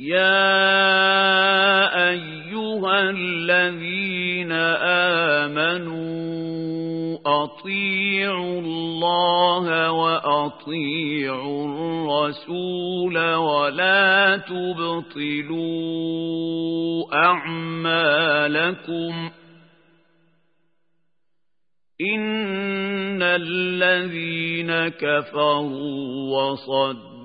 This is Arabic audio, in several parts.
يا أيها الذين آمنوا أطيعوا الله وأطيعوا الرسول ولا تبطلوا أعمالكم إن الذين كفروا وصدوا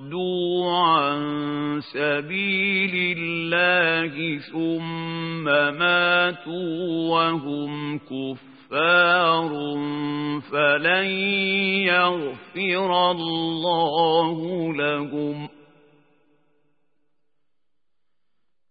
عن سبيل الله ثم ماتوا وهم كفار فلن يغفر الله لهم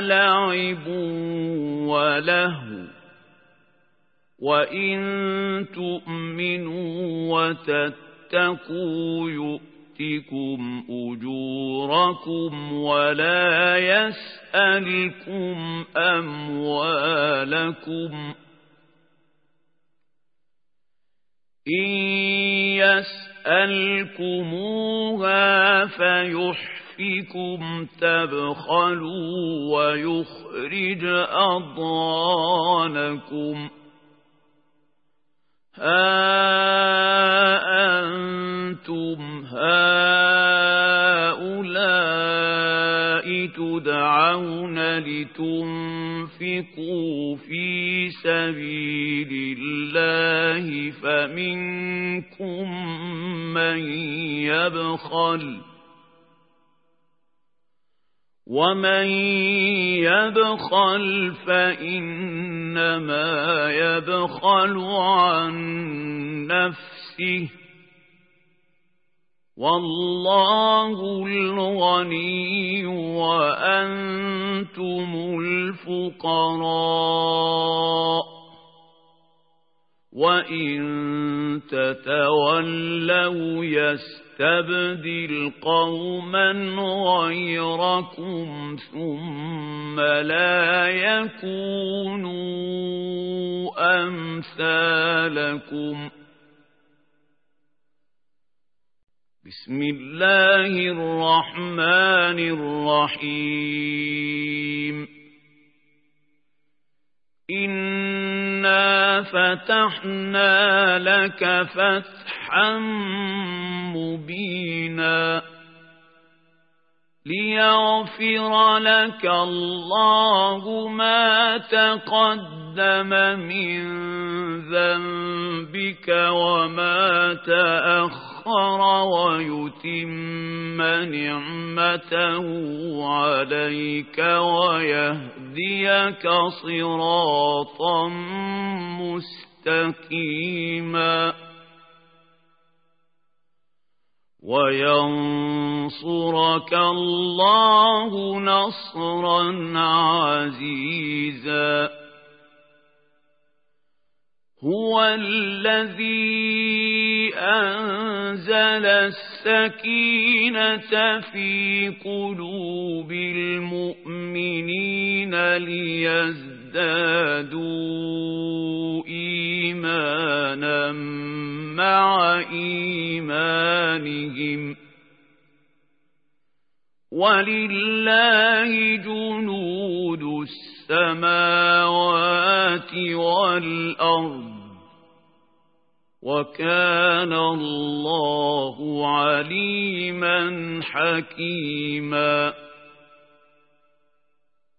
لعب وله وإن تؤمنوا وتتقوا يؤتكم أجوركم ولا يسألكم أموالكم إن يسألكموها فيحفكم تبخلوا ويخرج أضغانكم. ها أنتم هؤلاء تدعون لتنفقوا في سبيل الله فمنكم من يبخل ومن يبخل فإنما يبخل عن نفسه والله الغني وأنتم الفقراء وإن تتولوا يستبدل قوما غيركم ثم لا يكونوا أمثالكم. بسم الله الرحمن الرحيم. إنا فتحنا لك فتحا مبينا. ليغفر لك الله ما تقدم من ذنبك وما تأخر ويتم نعمته عليك ويهديك صراطا مستقيما. وينصرك الله نصرا عزيزا. هو الذي أنزل السكينة في قلوب المؤمنين ليزدادوا إيمانا مع إيمانهم ولله جنود السماوات والأرض وكان الله عليما حكيما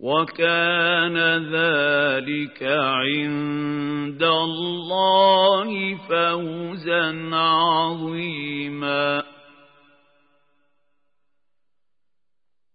وكان ذلك عند الله فوزا عظيما.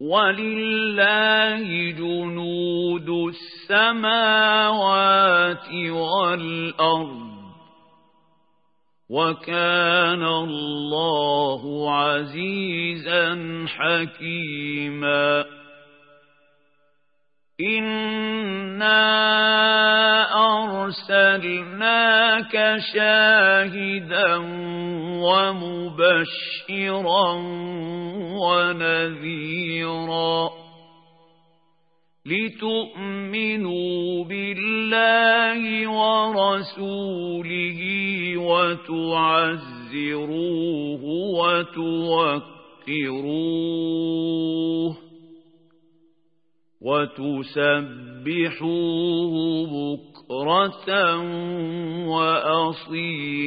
ولله جنود السماوات والأرض وكان الله عزيزا حكيما إنا أرسلناك شاهدا ومبشرا ونذيرا لتؤمنوا بالله ورسوله وتعزروه وتوقروه وتسبحوه بكرة وأصيلاً.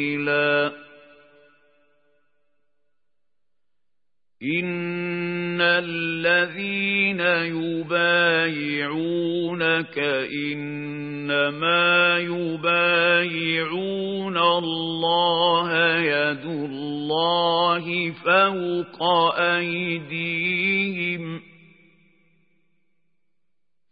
إن الذين يبايعونك إنما يبايعون الله يد الله فوق أيديهم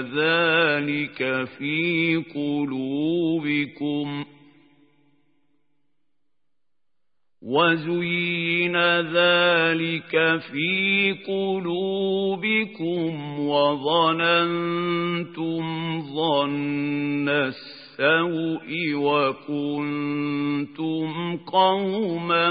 ذلك في قلوبكم. وزين ذلك في قلوبكم وظننتم ظن السوء وكنتم قوما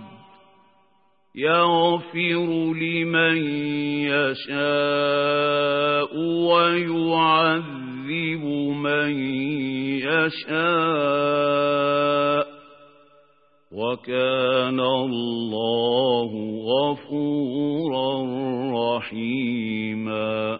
يغفر لمن يشاء ويعذب من يشاء وكان الله غفورا رحيما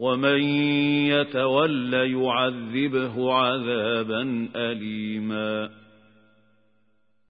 ومن يتول يعذبه عذابا أليما